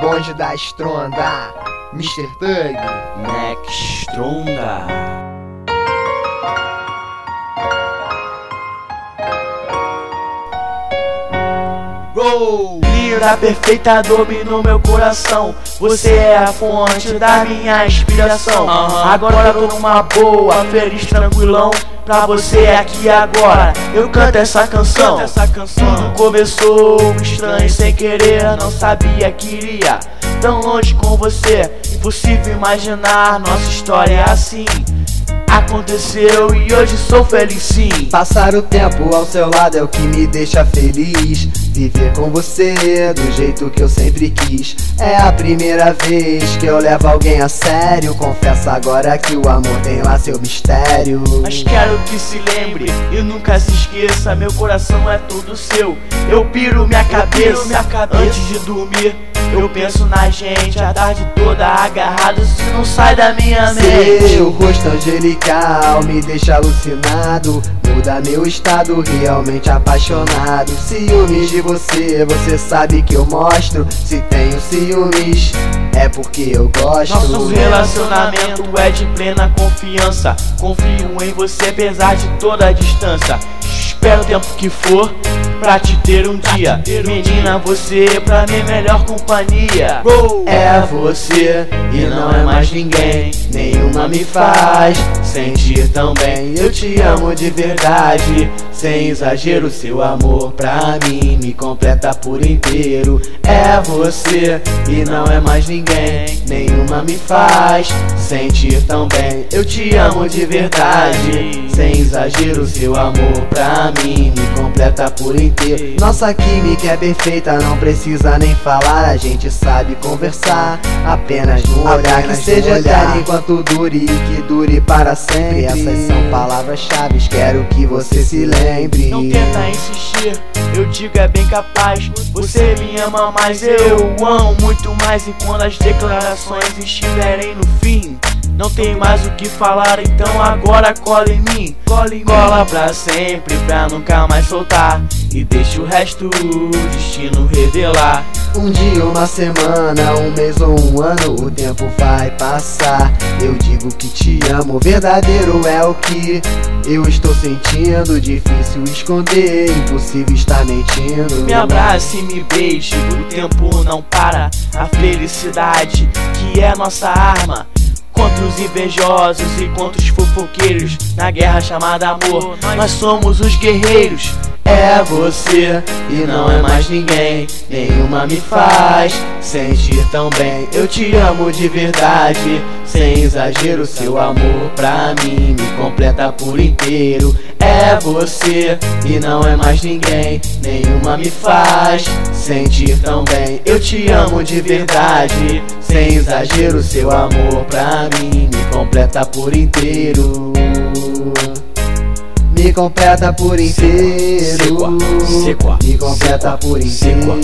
bonde da estronda, Mr. Thug, Next Stronda. Roll! Linda perfeita dominou meu coração. Você é a fonte da minha inspiração. Agora eu tô numa boa, feliz, tranquilão. Pra você aqui agora, eu canto essa canção. Tudo começou estranho sem querer, não sabia que iria tão longe com você. Impossível imaginar nossa história assim. Aconteceu e hoje sou feliz sim. Passar o tempo ao seu lado é o que me deixa feliz. Viver com você do jeito que eu sempre quis. É a primeira vez que eu levo alguém a sério. Confesso agora que o amor tem lá seu mistério. Mas quero que se lembre e nunca se esqueça: meu coração é todo seu. Eu piro minha cabeça, minha cabeça antes de dormir. Eu penso na gente a tarde toda agarrado, se não sai da minha mente. Seu rosto angelical me deixa alucinado. Muda meu estado, realmente apaixonado. Ciúmes de você, você sabe que eu mostro. Se tenho ciúmes, é porque eu gosto. Nosso relacionamento é de plena confiança. Confio em você, apesar de toda a distância. Espero o tempo que for pra te ter um dia. Menina, você pra mim é melhor companhia. É você e não é mais ninguém. Nenhuma me faz sentir tão bem. Eu te amo de verdade. Sem exagero, seu amor pra mim me completa por inteiro. É você e não é mais ninguém. Nenhuma me faz sentir tão bem. Eu te amo de verdade. Sem exagero, seu amor pra mim me completa por inteiro. Nossa química é perfeita, não precisa nem falar. A gente sabe conversar apenas no olhar. Que seja eterno enquanto dure e que dure para sempre. Essas são palavras-chave, quero que você se lembre. Não tenta insistir, eu digo é bem capaz. Você me ama, mas eu amo muito mais. E quando as declarações estiverem no fim. Não tem mais o que falar, então agora cola em mim. Cola em Cola pra sempre, pra nunca mais soltar. E deixa o resto o destino revelar. Um dia, uma semana, um mês ou um ano, o tempo vai passar. Eu digo que te amo, verdadeiro é o que eu estou sentindo. Difícil esconder, impossível estar mentindo. Me abrace e me beije, o tempo não para. A felicidade que é nossa arma. Contra os invejosos e contra os fofoqueiros Na guerra chamada amor, nós somos os guerreiros É você. E não é mais ninguém Nenhuma me faz sentir tão bem. Eu te amo de verdade Sem exagero, seu amor pra mim me completa por inteiro. É você e não é mais ninguém Nenhuma me faz sentir tão bem. Eu te amo de verdade Sem exagero, seu amor pra mim me completa por inteiro me completa por inteiro. Sequa, me completa por inteiro.